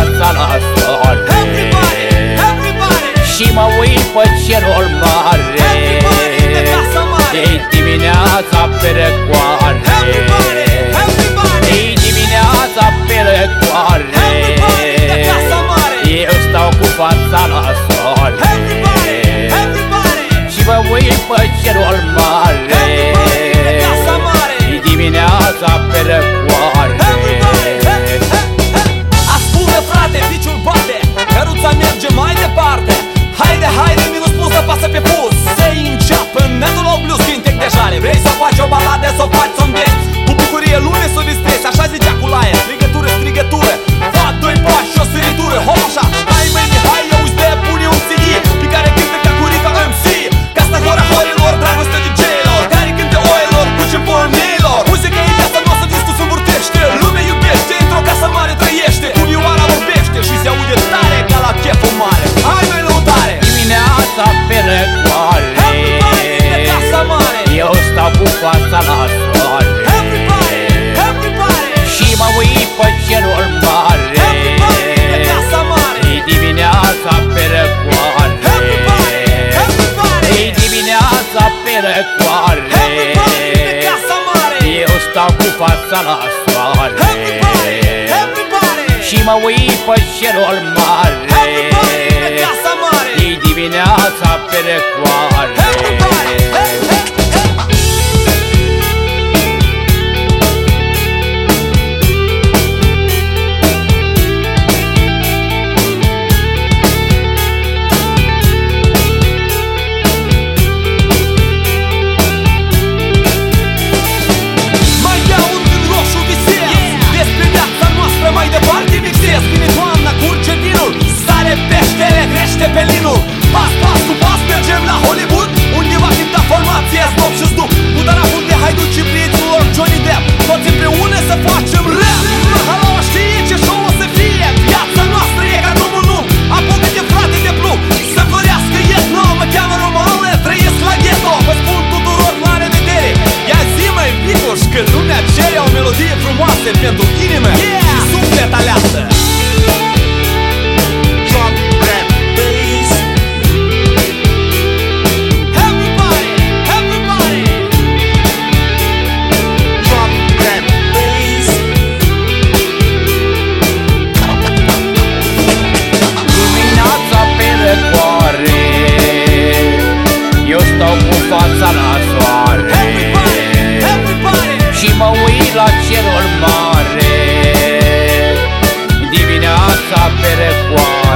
dimineața la soare. Everybody, everybody. Și mă uit pe cerul mare. E dimineața pe răcoare E dimineața pe răcoare Eu stau cu fața la soare. Everybody, Și mă uit pe cerul mare So what's on? pășerul mare. E dimineața pe recoare saber qual.